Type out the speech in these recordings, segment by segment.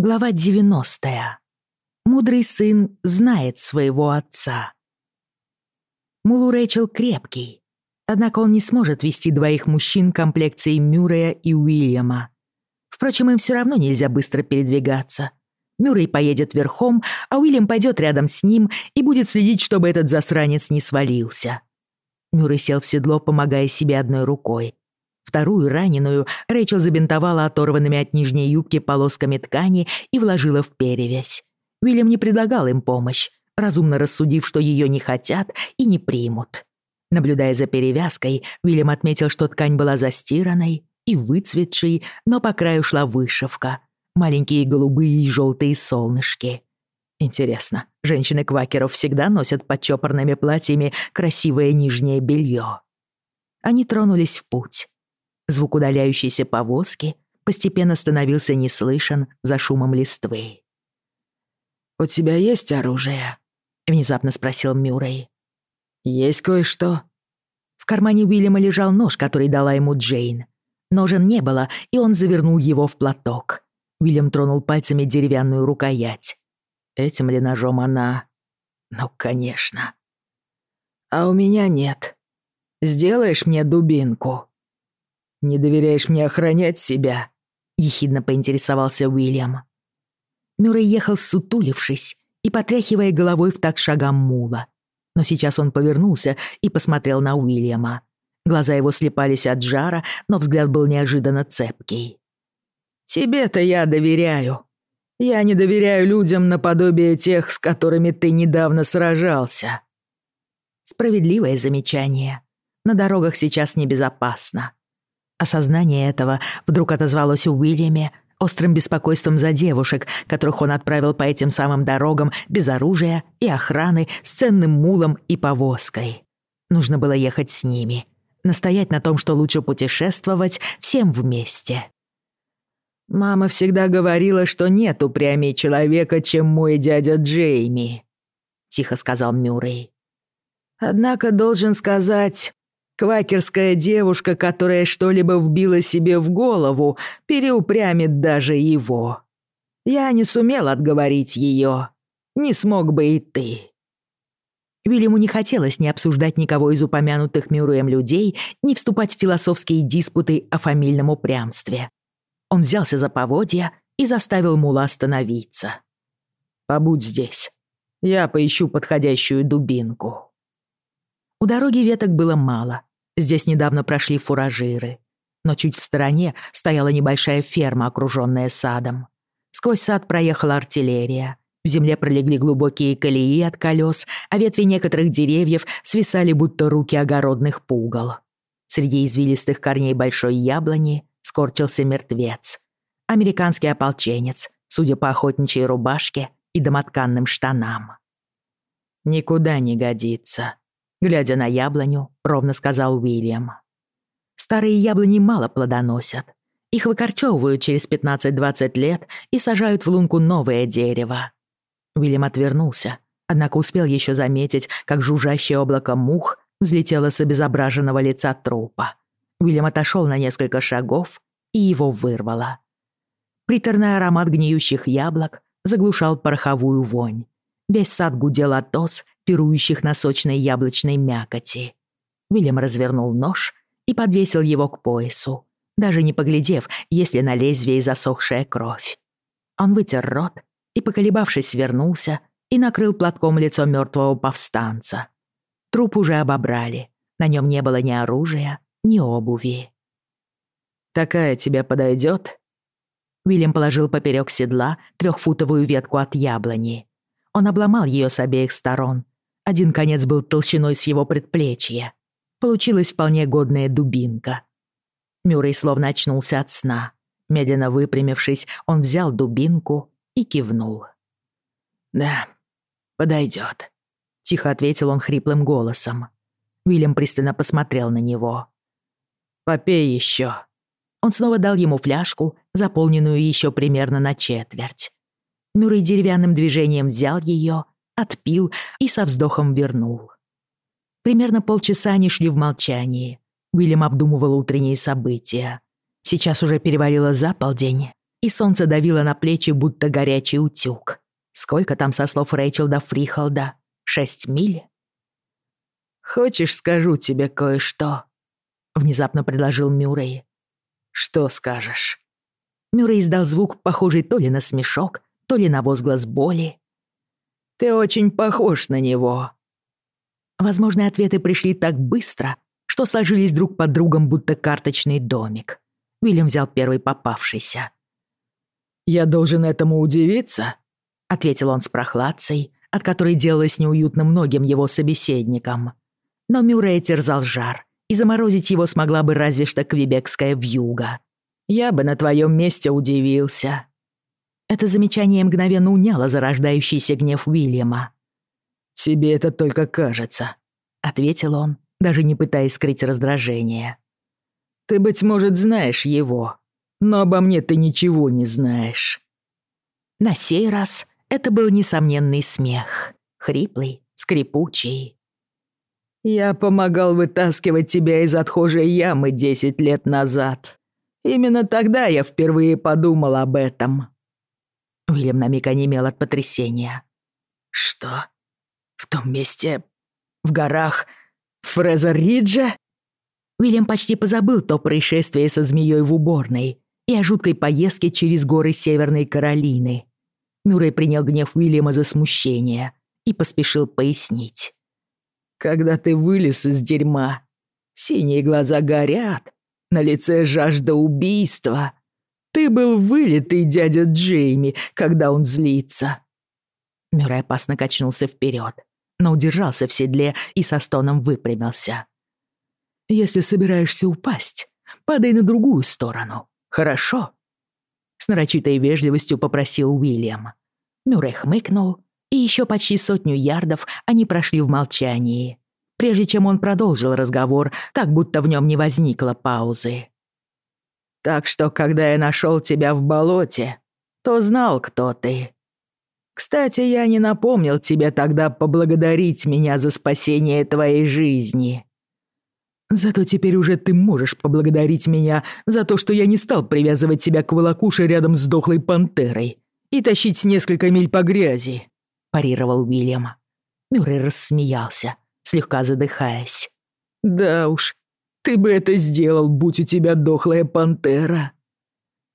Глава 90. Мудрый сын знает своего отца. Мулу Рэйчел крепкий, однако он не сможет вести двоих мужчин комплекцией Мюррея и Уильяма. Впрочем, им все равно нельзя быстро передвигаться. Мюррей поедет верхом, а Уильям пойдет рядом с ним и будет следить, чтобы этот засранец не свалился. Мюррей сел в седло, помогая себе одной рукой. Вторую, раненую, Рэйчел забинтовала оторванными от нижней юбки полосками ткани и вложила в перевязь. Уильям не предлагал им помощь, разумно рассудив, что ее не хотят и не примут. Наблюдая за перевязкой, Уильям отметил, что ткань была застиранной и выцветшей, но по краю шла вышивка. Маленькие голубые и желтые солнышки. Интересно, женщины квакеров всегда носят под чопорными платьями красивое нижнее белье. Они тронулись в путь. Звук удаляющейся повозки постепенно становился неслышен за шумом листвы. «У тебя есть оружие?» — внезапно спросил Мюррей. «Есть кое-что». В кармане Уильяма лежал нож, который дала ему Джейн. Ножен не было, и он завернул его в платок. Уильям тронул пальцами деревянную рукоять. Этим ли ножом она? Ну, конечно. «А у меня нет. Сделаешь мне дубинку?» «Не доверяешь мне охранять себя?» — ехидно поинтересовался Уильям. Мюррей ехал сутулившись и потряхивая головой в так шагам мула. Но сейчас он повернулся и посмотрел на Уильяма. Глаза его слепались от жара, но взгляд был неожиданно цепкий. «Тебе-то я доверяю. Я не доверяю людям наподобие тех, с которыми ты недавно сражался». Справедливое замечание. На дорогах сейчас небезопасно. Осознание этого вдруг отозвалось у Уильяме острым беспокойством за девушек, которых он отправил по этим самым дорогам без оружия и охраны, с ценным мулом и повозкой. Нужно было ехать с ними, настоять на том, что лучше путешествовать всем вместе. «Мама всегда говорила, что нет упрямей человека, чем мой дядя Джейми», — тихо сказал Мюррей. «Однако должен сказать, Квакерская девушка, которая что-либо вбила себе в голову, переупрямит даже его. Я не сумел отговорить ее. Не смог бы и ты». Вильяму не хотелось ни обсуждать никого из упомянутых Мюрреем людей, ни вступать в философские диспуты о фамильном упрямстве. Он взялся за поводья и заставил Мула остановиться. «Побудь здесь. Я поищу подходящую дубинку». У дороги веток было мало, Здесь недавно прошли фуражиры. Но чуть в стороне стояла небольшая ферма, окруженная садом. Сквозь сад проехала артиллерия. В земле пролегли глубокие колеи от колес, а ветви некоторых деревьев свисали, будто руки огородных пугал. Среди извилистых корней большой яблони скорчился мертвец. Американский ополченец, судя по охотничьей рубашке и домотканным штанам. «Никуда не годится», глядя на яблоню, ровно сказал Уильям. Старые яблони мало плодоносят. Их выкорчевывают через 15-20 лет и сажают в лунку новое дерево. Уильям отвернулся, однако успел еще заметить, как жужжащее облако мух взлетело с обезображенного лица трупа. Уильям отошел на несколько шагов, и его вырвало. Приторный аромат гниющих яблок заглушал пороховую вонь. Весь сад гудел от ос, пирующих на сочной яблочной мякоти. Вильям развернул нож и подвесил его к поясу, даже не поглядев, есть ли на лезвии засохшая кровь. Он вытер рот и, поколебавшись, вернулся и накрыл платком лицо мертвого повстанца. Труп уже обобрали, на нем не было ни оружия, ни обуви. «Такая тебе подойдет?» Уильям положил поперек седла трехфутовую ветку от яблони. Он обломал ее с обеих сторон один конец был толщиной с его предплечья. Получилась вполне годная дубинка. Мюррей словно очнулся от сна. Медленно выпрямившись, он взял дубинку и кивнул. «Да, подойдет», — тихо ответил он хриплым голосом. Уильям пристально посмотрел на него. «Попей еще». Он снова дал ему фляжку, заполненную еще примерно на четверть. Мюррей деревянным движением взял ее отпил и со вздохом вернул. Примерно полчаса они шли в молчании. Уильям обдумывал утренние события. Сейчас уже перевалило за полдень, и солнце давило на плечи, будто горячий утюг. Сколько там со слов Рэйчел до Фрихолда? Шесть миль? «Хочешь, скажу тебе кое-что?» — внезапно предложил Мюррей. «Что скажешь?» Мюррей издал звук, похожий то ли на смешок, то ли на возглас боли. «Ты очень похож на него». Возможно, ответы пришли так быстро, что сложились друг под другом, будто карточный домик. Уильям взял первый попавшийся. «Я должен этому удивиться?» — ответил он с прохладцей, от которой делалось неуютно многим его собеседникам. Но Мюррей терзал жар, и заморозить его смогла бы разве что квебекская вьюга. «Я бы на твоем месте удивился». Это замечание мгновенно уняло зарождающийся гнев Уильяма. «Тебе это только кажется», — ответил он, даже не пытаясь скрыть раздражение. «Ты, быть может, знаешь его, но обо мне ты ничего не знаешь». На сей раз это был несомненный смех, хриплый, скрипучий. «Я помогал вытаскивать тебя из отхожей ямы десять лет назад. Именно тогда я впервые подумал об этом». Уильям на миг онемел от потрясения. «Что? В том месте? В горах? Фрезер-Риджа?» Уильям почти позабыл то происшествие со змеей в уборной и о жуткой поездке через горы Северной Каролины. Мюррей принял гнев Уильяма за смущение и поспешил пояснить. «Когда ты вылез из дерьма, синие глаза горят, на лице жажда убийства. Ты был вылитый дядя Джейми, когда он злится». Мюррей опасно качнулся вперед, но удержался в седле и со стоном выпрямился. «Если собираешься упасть, падай на другую сторону, хорошо?» С нарочитой вежливостью попросил Уильям. Мюррей хмыкнул, и еще почти сотню ярдов они прошли в молчании, прежде чем он продолжил разговор, так будто в нем не возникло паузы. «Так что, когда я нашел тебя в болоте, то знал, кто ты. Кстати, я не напомнил тебе тогда поблагодарить меня за спасение твоей жизни. Зато теперь уже ты можешь поблагодарить меня за то, что я не стал привязывать тебя к волокуше рядом с дохлой пантерой и тащить несколько миль по грязи», — парировал Уильям. Мюррей рассмеялся, слегка задыхаясь. «Да уж, ты бы это сделал, будь у тебя дохлая пантера».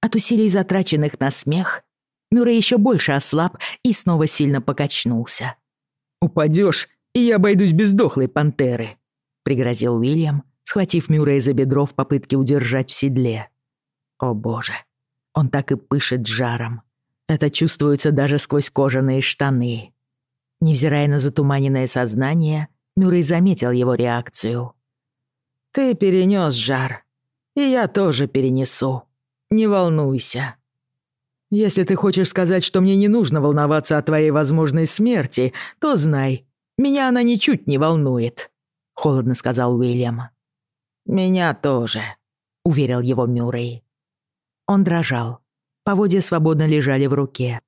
От усилий, затраченных на смех, Мюррей еще больше ослаб и снова сильно покачнулся. «Упадешь, и я обойдусь без дохлой пантеры», пригрозил Уильям, схватив Мюррея за бедро в попытке удержать в седле. О боже, он так и пышет жаром. Это чувствуется даже сквозь кожаные штаны. Невзирая на затуманенное сознание, Мюррей заметил его реакцию. «Ты перенес жар, и я тоже перенесу. Не волнуйся. Если ты хочешь сказать, что мне не нужно волноваться о твоей возможной смерти, то знай, меня она ничуть не волнует. — холодно сказал Уильям. «Меня тоже», — уверил его Мюррей. Он дрожал. Поводья свободно лежали в руке.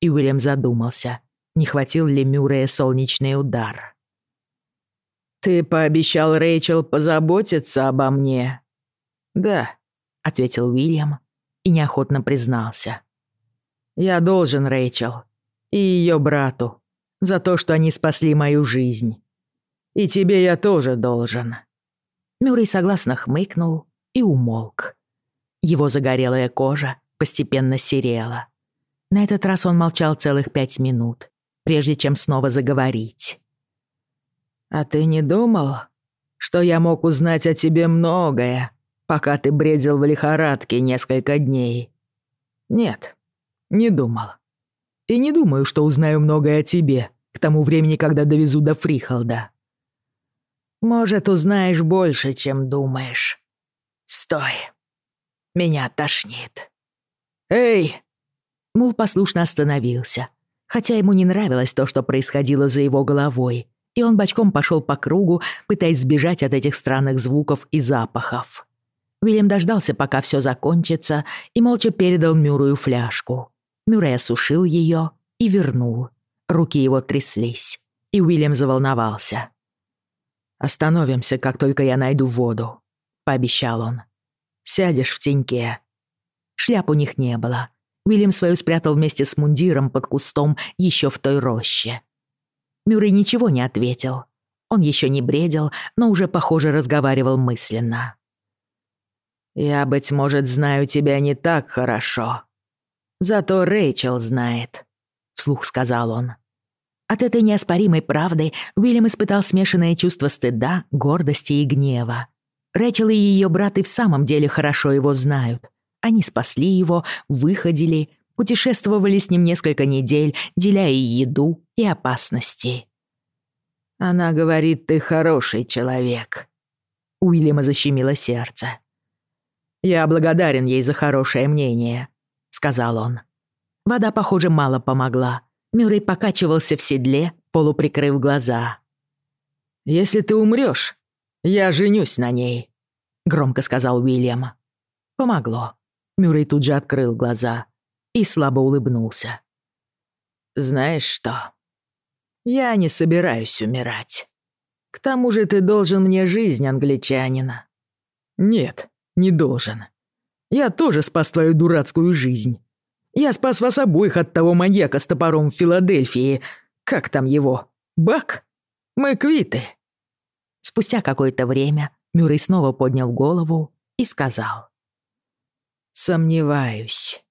И Уильям задумался, не хватил ли Мюррея солнечный удар. «Ты пообещал Рэйчел позаботиться обо мне?» «Да», — ответил Уильям и неохотно признался. «Я должен Рэйчел и ее брату за то, что они спасли мою жизнь. И тебе я тоже должен». Мюррей согласно хмыкнул и умолк. Его загорелая кожа постепенно серела. На этот раз он молчал целых пять минут, прежде чем снова заговорить. «А ты не думал, что я мог узнать о тебе многое, пока ты бредил в лихорадке несколько дней?» «Нет, не думал. И не думаю, что узнаю многое о тебе к тому времени, когда довезу до Фрихолда. Может, узнаешь больше, чем думаешь. Стой. Меня тошнит. Эй!» Мул послушно остановился, хотя ему не нравилось то, что происходило за его головой, и он бочком пошел по кругу, пытаясь сбежать от этих странных звуков и запахов. Уильям дождался, пока все закончится, и молча передал Мюррею фляжку. Мюррей осушил ее и вернул. Руки его тряслись, и Уильям заволновался. «Остановимся, как только я найду воду», — пообещал он. «Сядешь в теньке». Шляп у них не было. Уильям свою спрятал вместе с мундиром под кустом еще в той роще. Мюррей ничего не ответил. Он еще не бредил, но уже, похоже, разговаривал мысленно. «Я, быть может, знаю тебя не так хорошо. Зато Рэйчел знает», — вслух сказал он. От этой неоспоримой правды Уильям испытал смешанное чувство стыда, гордости и гнева. Рэчел и ее брат и в самом деле хорошо его знают. Они спасли его, выходили, путешествовали с ним несколько недель, деля и еду, и опасности. «Она говорит, ты хороший человек». Уильяма защемило сердце. «Я благодарен ей за хорошее мнение», — сказал он. Вода, похоже, мало помогла. Мюррей покачивался в седле, полуприкрыв глаза. «Если ты умрёшь, я женюсь на ней», — громко сказал Уильям. Помогло. Мюррей тут же открыл глаза и слабо улыбнулся. «Знаешь что? Я не собираюсь умирать. К тому же ты должен мне жизнь, англичанина». «Нет, не должен. Я тоже спас твою дурацкую жизнь. Я спас вас обоих от того маньяка с топором в Филадельфии. Как там его? Бак? Мы квиты». Спустя какое-то время Мюррей снова поднял голову и сказал. «Сомневаюсь».